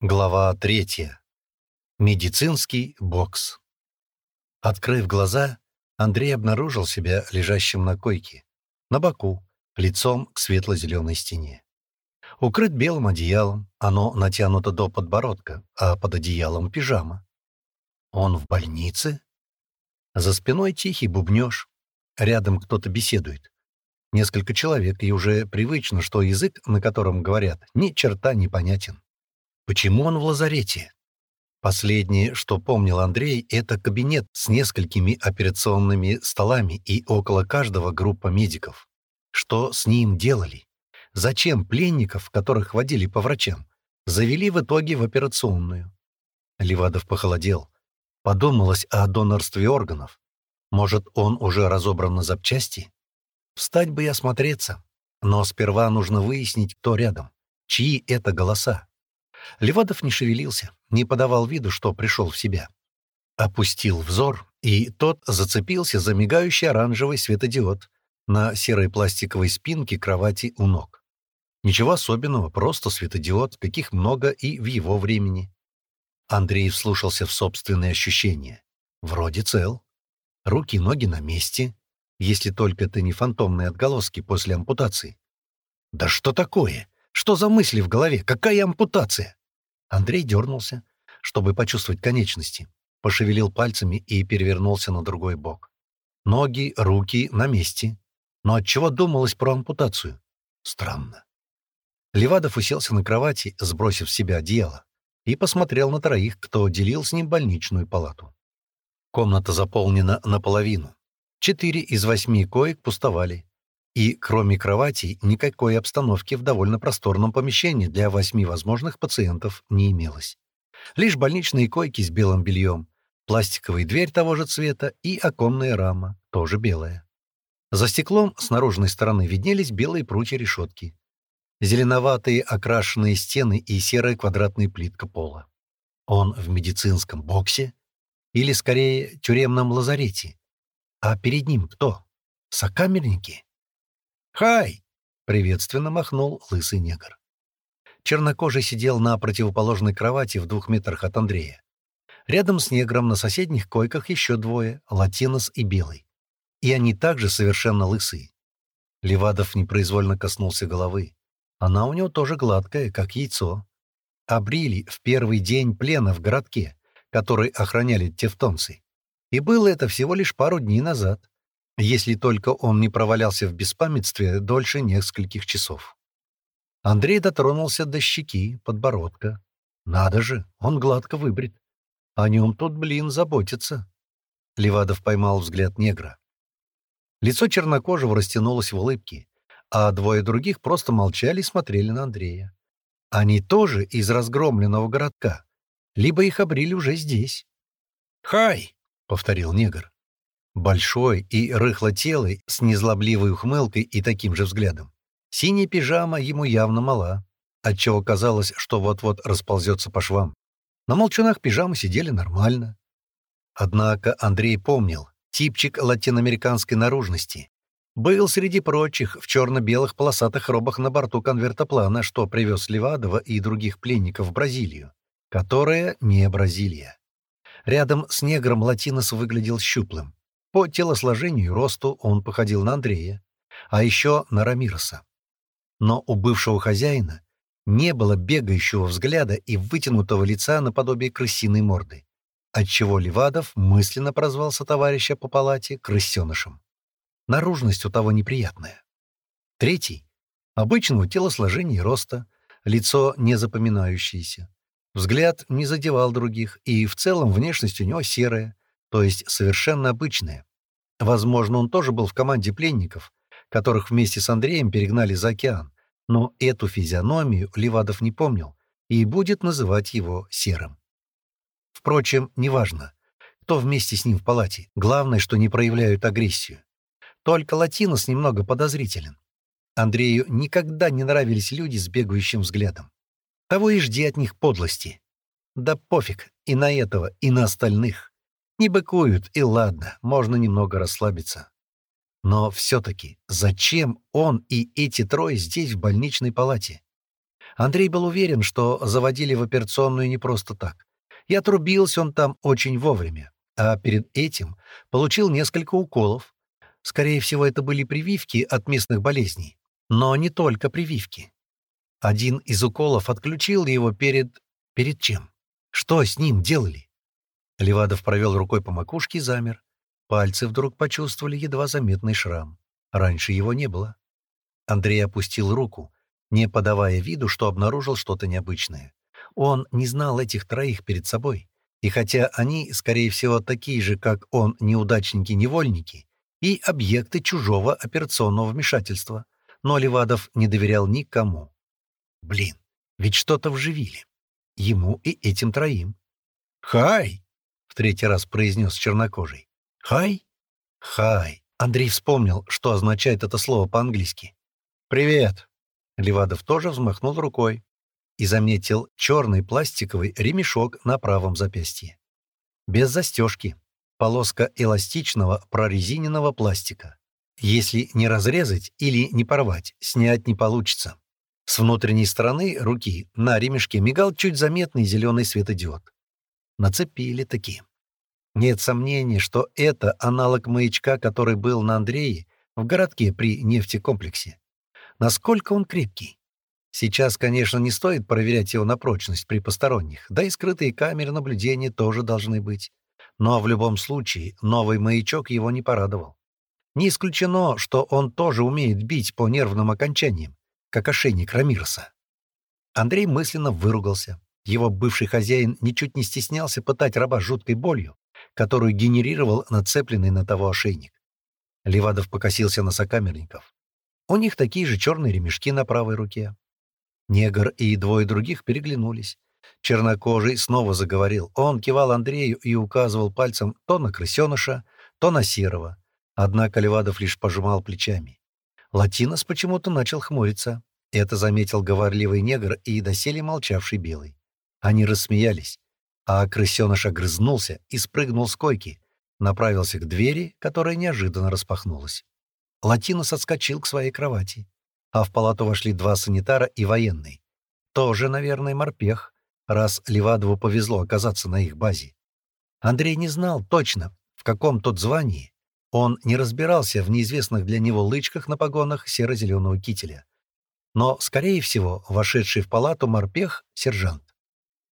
Глава третья. Медицинский бокс. Открыв глаза, Андрей обнаружил себя лежащим на койке, на боку, лицом к светло-зеленой стене. Укрыт белым одеялом, оно натянуто до подбородка, а под одеялом пижама. Он в больнице? За спиной тихий бубнёж. Рядом кто-то беседует. Несколько человек, и уже привычно, что язык, на котором говорят, ни черта не понятен. Почему он в лазарете? Последнее, что помнил Андрей, это кабинет с несколькими операционными столами и около каждого группа медиков. Что с ним делали? Зачем пленников, которых водили по врачам, завели в итоге в операционную? Левадов похолодел. Подумалось о донорстве органов. Может, он уже разобран на запчасти? Встать бы и осмотреться. Но сперва нужно выяснить, кто рядом. Чьи это голоса? Левадов не шевелился, не подавал виду, что пришел в себя. Опустил взор, и тот зацепился за мигающий оранжевый светодиод на серой пластиковой спинке кровати у ног. Ничего особенного, просто светодиод, каких много и в его времени. Андрей вслушался в собственные ощущения. Вроде цел. Руки и ноги на месте, если только это не фантомные отголоски после ампутации. Да что такое? Что за мысли в голове? Какая ампутация? Андрей дернулся, чтобы почувствовать конечности. Пошевелил пальцами и перевернулся на другой бок. Ноги, руки на месте. Но от чего думалось про ампутацию? Странно. Левадов уселся на кровати, сбросив с себя одеяло, и посмотрел на троих, кто делил с ним больничную палату. Комната заполнена наполовину. Четыре из восьми коек пустовали. И, кроме кровати, никакой обстановки в довольно просторном помещении для восьми возможных пациентов не имелось. Лишь больничные койки с белым бельем, пластиковая дверь того же цвета и оконная рама, тоже белая. За стеклом с наружной стороны виднелись белые прутья решетки. Зеленоватые окрашенные стены и серая квадратная плитка пола. Он в медицинском боксе? Или, скорее, тюремном лазарете? А перед ним кто? Сокамерники? «Хай!» — приветственно махнул лысый негр. Чернокожий сидел на противоположной кровати в двух метрах от Андрея. Рядом с негром на соседних койках еще двое — латинос и белый. И они также совершенно лысые. Левадов непроизвольно коснулся головы. Она у него тоже гладкая, как яйцо. Обрили в первый день плена в городке, который охраняли тевтонцы. И было это всего лишь пару дней назад если только он не провалялся в беспамятстве дольше нескольких часов. Андрей дотронулся до щеки, подбородка. Надо же, он гладко выбрит. О нем тут, блин, заботится. Левадов поймал взгляд негра. Лицо чернокожего растянулось в улыбке, а двое других просто молчали и смотрели на Андрея. Они тоже из разгромленного городка, либо их обрили уже здесь. «Хай!» — повторил негр. Большой и рыхлотелый, с незлобливой ухмылкой и таким же взглядом. Синяя пижама ему явно мала, отчего казалось, что вот-вот расползется по швам. На молчунах пижамы сидели нормально. Однако Андрей помнил, типчик латиноамериканской наружности. Был среди прочих в черно-белых полосатых робах на борту конвертоплана, что привез Левадова и других пленников в Бразилию, которая не Бразилия. Рядом с негром Латинос выглядел щуплым. По телосложению и росту он походил на Андрея, а еще на Рамироса. Но у бывшего хозяина не было бегающего взгляда и вытянутого лица наподобие крысиной морды, отчего Левадов мысленно прозвался товарища по палате крысенышем. Наружность у того неприятная. Третий — обычного телосложения и роста, лицо незапоминающееся. Взгляд не задевал других, и в целом внешность у него серая, то есть совершенно обычное. Возможно, он тоже был в команде пленников, которых вместе с Андреем перегнали за океан, но эту физиономию Левадов не помнил и будет называть его Серым. Впрочем, неважно, кто вместе с ним в палате, главное, что не проявляют агрессию. Только Латинос немного подозрителен. Андрею никогда не нравились люди с бегающим взглядом. Того и жди от них подлости. Да пофиг и на этого, и на остальных. Не быкуют, и ладно, можно немного расслабиться. Но все-таки зачем он и эти трое здесь в больничной палате? Андрей был уверен, что заводили в операционную не просто так. И отрубился он там очень вовремя, а перед этим получил несколько уколов. Скорее всего, это были прививки от местных болезней. Но не только прививки. Один из уколов отключил его перед... Перед чем? Что с ним делали? Левадов провел рукой по макушке и замер. Пальцы вдруг почувствовали едва заметный шрам. Раньше его не было. Андрей опустил руку, не подавая виду, что обнаружил что-то необычное. Он не знал этих троих перед собой. И хотя они, скорее всего, такие же, как он, неудачники-невольники и объекты чужого операционного вмешательства, но Левадов не доверял никому. Блин, ведь что-то вживили. Ему и этим троим. «Хай!» — третий раз произнес чернокожий. «Хай?» «Хай!» Андрей вспомнил, что означает это слово по-английски. «Привет!» Левадов тоже взмахнул рукой и заметил черный пластиковый ремешок на правом запястье. Без застежки. Полоска эластичного прорезиненного пластика. Если не разрезать или не порвать, снять не получится. С внутренней стороны руки на ремешке мигал чуть заметный зеленый светодиод. Нацепили такие. Нет сомнений, что это аналог маячка, который был на Андрее в городке при нефтекомплексе. Насколько он крепкий? Сейчас, конечно, не стоит проверять его на прочность при посторонних, да и скрытые камеры наблюдения тоже должны быть. Но в любом случае новый маячок его не порадовал. Не исключено, что он тоже умеет бить по нервным окончаниям как ошейник Рамирса. Андрей мысленно выругался. Его бывший хозяин ничуть не стеснялся пытать раба жуткой болью, которую генерировал нацепленный на того ошейник. Левадов покосился на сокамерников. У них такие же черные ремешки на правой руке. Негр и двое других переглянулись. Чернокожий снова заговорил. Он кивал Андрею и указывал пальцем то на крысеныша, то на серого. Однако Левадов лишь пожимал плечами. Латинос почему-то начал хмуриться. Это заметил говорливый негр и доселе молчавший белый. Они рассмеялись, а крысеныш огрызнулся и спрыгнул с койки, направился к двери, которая неожиданно распахнулась. Латинос отскочил к своей кровати, а в палату вошли два санитара и военный. Тоже, наверное, морпех, раз Левадову повезло оказаться на их базе. Андрей не знал точно, в каком тот звании, он не разбирался в неизвестных для него лычках на погонах серо-зеленого кителя. Но, скорее всего, вошедший в палату морпех — сержант.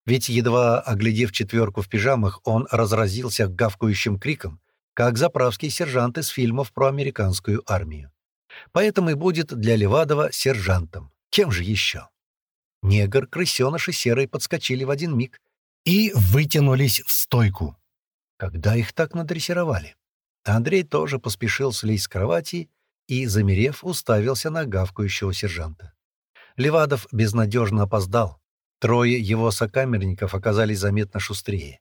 Ведь, едва оглядев четверку в пижамах, он разразился гавкающим криком, как заправский сержант из фильмов про американскую армию. Поэтому и будет для Левадова сержантом. Кем же еще? Негр, крысеныш и серый подскочили в один миг и вытянулись в стойку. Когда их так надрессировали? Андрей тоже поспешил слезть с кровати и, замерев, уставился на гавкающего сержанта. Левадов безнадежно опоздал. Трое его сокамерников оказались заметно шустрее.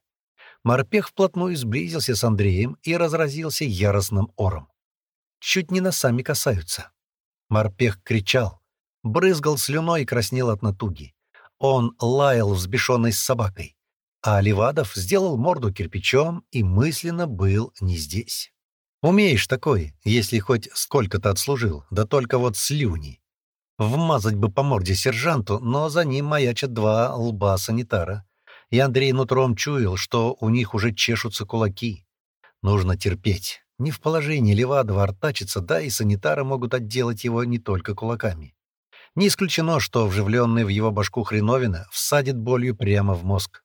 Морпех вплотную сблизился с Андреем и разразился яростным ором. Чуть не носами касаются. Морпех кричал, брызгал слюной и краснел от натуги. Он лаял взбешенный с собакой. А Левадов сделал морду кирпичом и мысленно был не здесь. Умеешь такой, если хоть сколько-то отслужил, да только вот слюни. Вмазать бы по морде сержанту, но за ним маячат два лба санитара. И Андрей нутром чуял, что у них уже чешутся кулаки. Нужно терпеть. Не в положении Левадова артачиться, да и санитары могут отделать его не только кулаками. Не исключено, что вживленный в его башку хреновина всадит болью прямо в мозг.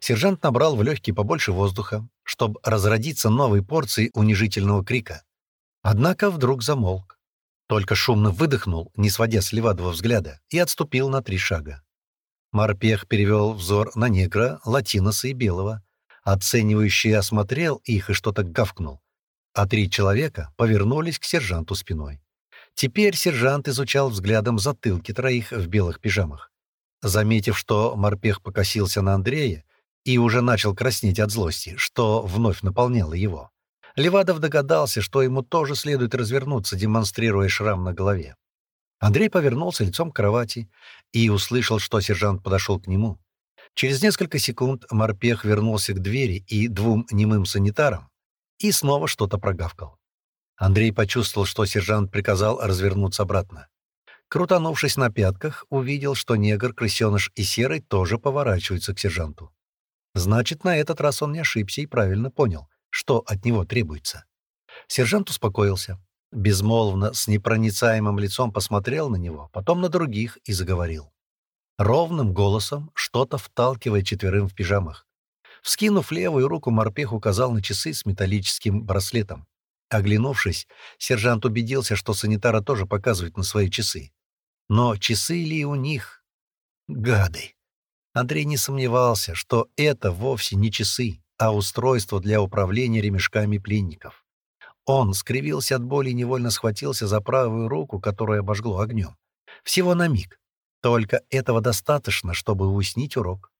Сержант набрал в легкие побольше воздуха, чтобы разродиться новой порцией унижительного крика. Однако вдруг замолк. Только шумно выдохнул, не сводя с Левадова взгляда, и отступил на три шага. Морпех перевел взор на негра, латиноса и белого. Оценивающий осмотрел их и что-то гавкнул. А три человека повернулись к сержанту спиной. Теперь сержант изучал взглядом затылки троих в белых пижамах. Заметив, что морпех покосился на Андрея, и уже начал краснеть от злости, что вновь наполняло его. Левадов догадался, что ему тоже следует развернуться, демонстрируя шрам на голове. Андрей повернулся лицом к кровати и услышал, что сержант подошел к нему. Через несколько секунд морпех вернулся к двери и двум немым санитарам и снова что-то прогавкал. Андрей почувствовал, что сержант приказал развернуться обратно. Крутанувшись на пятках, увидел, что негр, крысеныш и серый тоже поворачиваются к сержанту. Значит, на этот раз он не ошибся и правильно понял, что от него требуется. Сержант успокоился. Безмолвно, с непроницаемым лицом посмотрел на него, потом на других и заговорил. Ровным голосом, что-то вталкивая четверым в пижамах. Вскинув левую руку, морпех указал на часы с металлическим браслетом. Оглянувшись, сержант убедился, что санитара тоже показывает на свои часы. Но часы ли у них? Гады! Андрей не сомневался, что это вовсе не часы, а устройство для управления ремешками пленников. Он скривился от боли и невольно схватился за правую руку, которую обожгло огнем. Всего на миг. Только этого достаточно, чтобы уснить урок.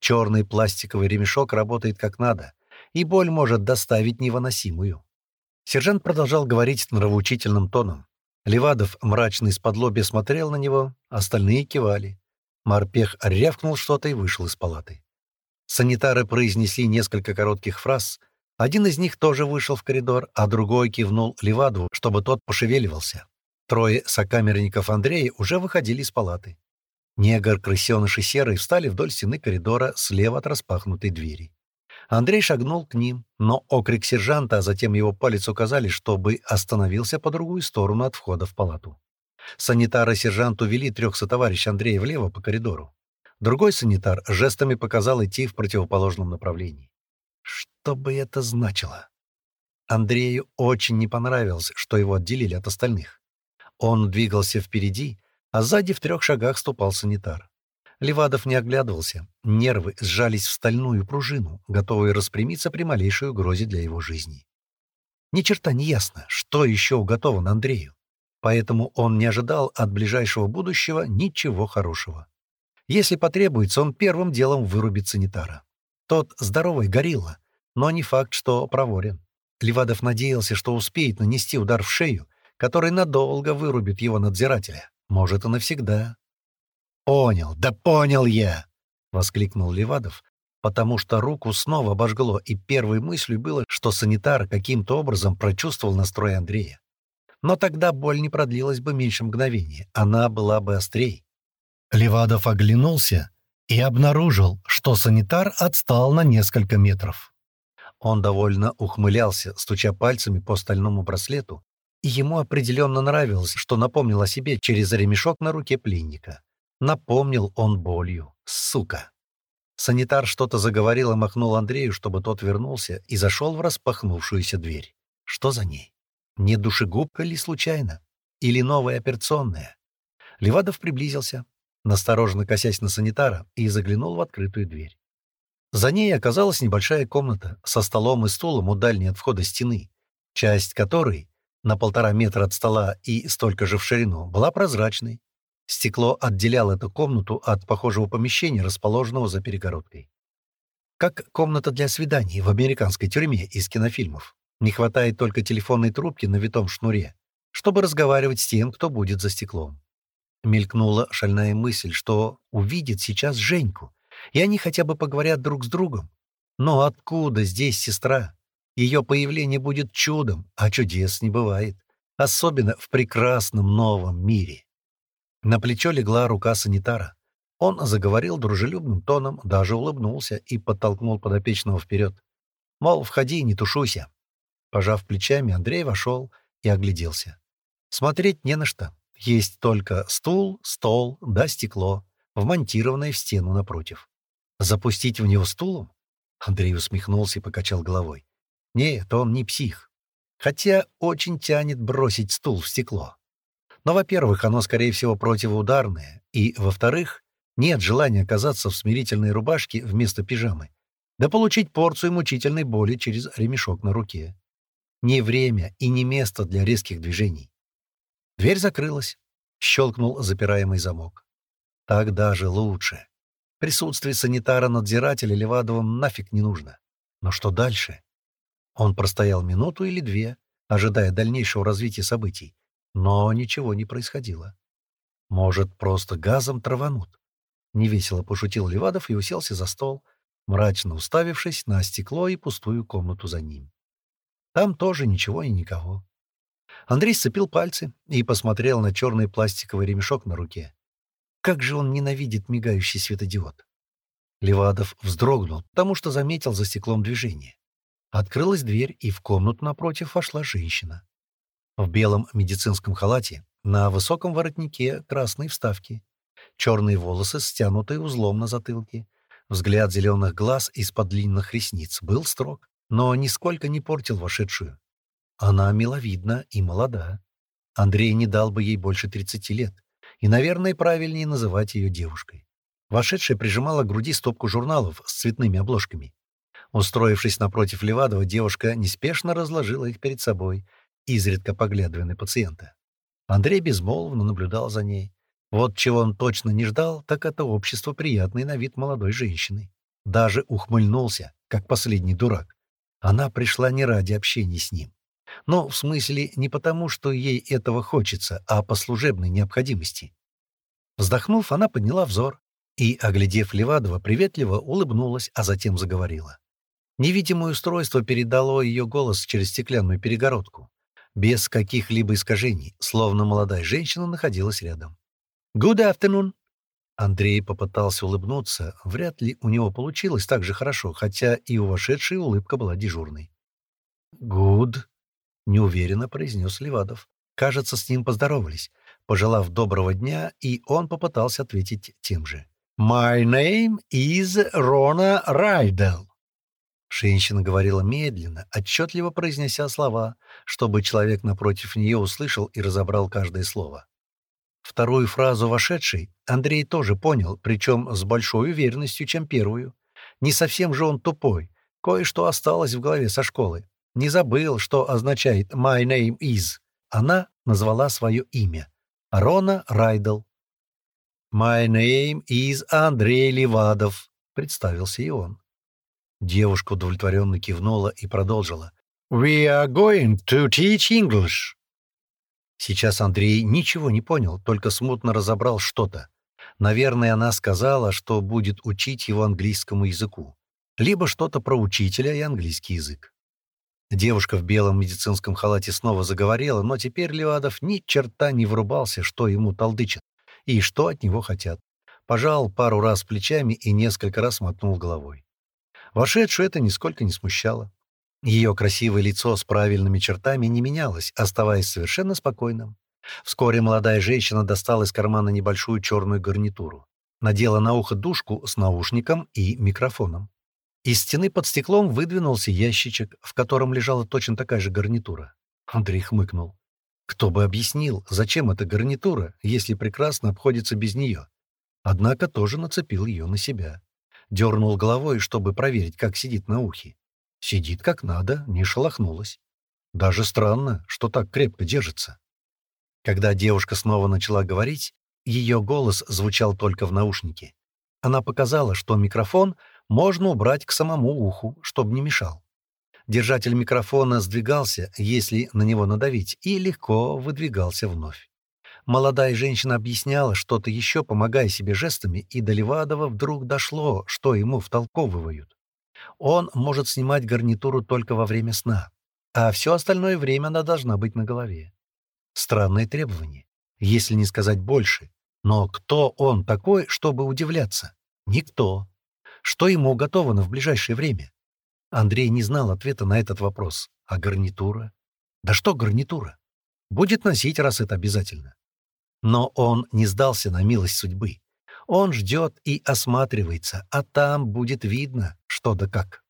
Черный пластиковый ремешок работает как надо, и боль может доставить невыносимую. Сержант продолжал говорить нравоучительным тоном. Левадов мрачно из-под смотрел на него, остальные кивали. Морпех рявкнул что-то и вышел из палаты. Санитары произнесли несколько коротких фраз. Один из них тоже вышел в коридор, а другой кивнул Левадову, чтобы тот пошевеливался. Трое сокамерников Андрея уже выходили из палаты. Негр, крысеныш и серый встали вдоль стены коридора слева от распахнутой двери. Андрей шагнул к ним, но окрик сержанта, а затем его палец указали, чтобы остановился по другую сторону от входа в палату. Санитары сержант увели трех сотоварищ Андрея влево по коридору. Другой санитар жестами показал идти в противоположном направлении. Что бы это значило? Андрею очень не понравилось, что его отделили от остальных. Он двигался впереди, а сзади в трех шагах ступал санитар. Левадов не оглядывался, нервы сжались в стальную пружину, готовые распрямиться при малейшей угрозе для его жизни. Ни черта не ясно, что еще уготовано Андрею, поэтому он не ожидал от ближайшего будущего ничего хорошего. Если потребуется, он первым делом вырубит санитара. Тот здоровый горилла, но не факт, что проворен. Левадов надеялся, что успеет нанести удар в шею, который надолго вырубит его надзирателя. Может, и навсегда. «Понял, да понял я!» — воскликнул Левадов, потому что руку снова обожгло, и первой мыслью было, что санитар каким-то образом прочувствовал настрой Андрея. Но тогда боль не продлилась бы меньше мгновения, она была бы острей. Левадов оглянулся и обнаружил, что санитар отстал на несколько метров. Он довольно ухмылялся, стуча пальцами по стальному браслету, и ему определенно нравилось, что напомнил о себе через ремешок на руке пленника. Напомнил он болью. Сука! Санитар что-то заговорил и махнул Андрею, чтобы тот вернулся, и зашел в распахнувшуюся дверь. Что за ней? Не душегубка ли случайно? Или новая операционная? Левадов приблизился, настороженно косясь на санитара, и заглянул в открытую дверь. За ней оказалась небольшая комната со столом и стулом у дальней от входа стены, часть которой, на полтора метра от стола и столько же в ширину, была прозрачной. Стекло отделяло эту комнату от похожего помещения, расположенного за перегородкой. Как комната для свиданий в американской тюрьме из кинофильмов. Не хватает только телефонной трубки на витом шнуре, чтобы разговаривать с тем, кто будет за стеклом. Мелькнула шальная мысль, что увидит сейчас Женьку, и они хотя бы поговорят друг с другом. Но откуда здесь сестра? Ее появление будет чудом, а чудес не бывает, особенно в прекрасном новом мире. На плечо легла рука санитара. Он заговорил дружелюбным тоном, даже улыбнулся и подтолкнул подопечного вперед. Мол, входи, не тушуйся. Пожав плечами, Андрей вошел и огляделся. Смотреть не на что. Есть только стул, стол да стекло, вмонтированное в стену напротив. Запустить в него стулом? Андрей усмехнулся и покачал головой. Нет, он не псих. Хотя очень тянет бросить стул в стекло. Но, во-первых, оно, скорее всего, противоударное, и, во-вторых, нет желания оказаться в смирительной рубашке вместо пижамы, да получить порцию мучительной боли через ремешок на руке. Не время и не место для резких движений. Дверь закрылась. Щелкнул запираемый замок. Так даже лучше. Присутствие санитара-надзирателя Левадовым нафиг не нужно. Но что дальше? Он простоял минуту или две, ожидая дальнейшего развития событий, но ничего не происходило. Может, просто газом траванут? Невесело пошутил Левадов и уселся за стол, мрачно уставившись на стекло и пустую комнату за ним. Там тоже ничего и никого. Андрей сцепил пальцы и посмотрел на черный пластиковый ремешок на руке. Как же он ненавидит мигающий светодиод. Левадов вздрогнул, потому что заметил за стеклом движение. Открылась дверь, и в комнату напротив вошла женщина. В белом медицинском халате, на высоком воротнике красной вставки. Черные волосы, стянутые узлом на затылке. Взгляд зеленых глаз из-под длинных ресниц был строг, но нисколько не портил вошедшую. Она миловидна и молода. Андрей не дал бы ей больше 30 лет, и, наверное, правильнее называть ее девушкой. Вошедшая прижимала к груди стопку журналов с цветными обложками. Устроившись напротив Левадова, девушка неспешно разложила их перед собой, изредка поглядывая на пациента. Андрей безмолвно наблюдал за ней. Вот чего он точно не ждал, так это общество приятной на вид молодой женщины. Даже ухмыльнулся, как последний дурак. Она пришла не ради общения с ним. Но в смысле не потому, что ей этого хочется, а по служебной необходимости. Вздохнув, она подняла взор и, оглядев Левадова, приветливо улыбнулась, а затем заговорила. Невидимое устройство передало ее голос через стеклянную перегородку, без каких-либо искажений, словно молодая женщина находилась рядом. «Good afternoon!» Андрей попытался улыбнуться, вряд ли у него получилось так же хорошо, хотя и у вошедшей улыбка была дежурной. «Good!» Неуверенно произнес Левадов. Кажется, с ним поздоровались, пожелав доброго дня, и он попытался ответить тем же. «My name is Rona Райдел». Женщина говорила медленно, отчетливо произнеся слова, чтобы человек напротив нее услышал и разобрал каждое слово. Вторую фразу вошедшей Андрей тоже понял, причем с большой уверенностью, чем первую. Не совсем же он тупой, кое-что осталось в голове со школы не забыл, что означает «my name is». Она назвала свое имя. Рона Райдл. «My name is Андрей Левадов», — представился и он. Девушка удовлетворенно кивнула и продолжила. «We are going to teach English». Сейчас Андрей ничего не понял, только смутно разобрал что-то. Наверное, она сказала, что будет учить его английскому языку. Либо что-то про учителя и английский язык. Девушка в белом медицинском халате снова заговорила, но теперь Левадов ни черта не врубался, что ему толдычат и что от него хотят. Пожал пару раз плечами и несколько раз мотнул головой. Вошедшую это нисколько не смущало. Ее красивое лицо с правильными чертами не менялось, оставаясь совершенно спокойным. Вскоре молодая женщина достала из кармана небольшую черную гарнитуру. Надела на ухо дужку с наушником и микрофоном. Из стены под стеклом выдвинулся ящичек, в котором лежала точно такая же гарнитура. Андрей хмыкнул. Кто бы объяснил, зачем эта гарнитура, если прекрасно обходится без нее? Однако тоже нацепил ее на себя. Дернул головой, чтобы проверить, как сидит на ухе. Сидит как надо, не шелохнулась. Даже странно, что так крепко держится. Когда девушка снова начала говорить, ее голос звучал только в наушнике. Она показала, что микрофон можно убрать к самому уху, чтобы не мешал. Держатель микрофона сдвигался, если на него надавить, и легко выдвигался вновь. Молодая женщина объясняла что-то еще, помогая себе жестами, и до Левадова вдруг дошло, что ему втолковывают. Он может снимать гарнитуру только во время сна, а все остальное время она должна быть на голове. Странное требование, если не сказать больше. Но кто он такой, чтобы удивляться? Никто. Что ему уготовано в ближайшее время? Андрей не знал ответа на этот вопрос. А гарнитура? Да что гарнитура? Будет носить, раз это обязательно. Но он не сдался на милость судьбы. Он ждет и осматривается, а там будет видно, что да как.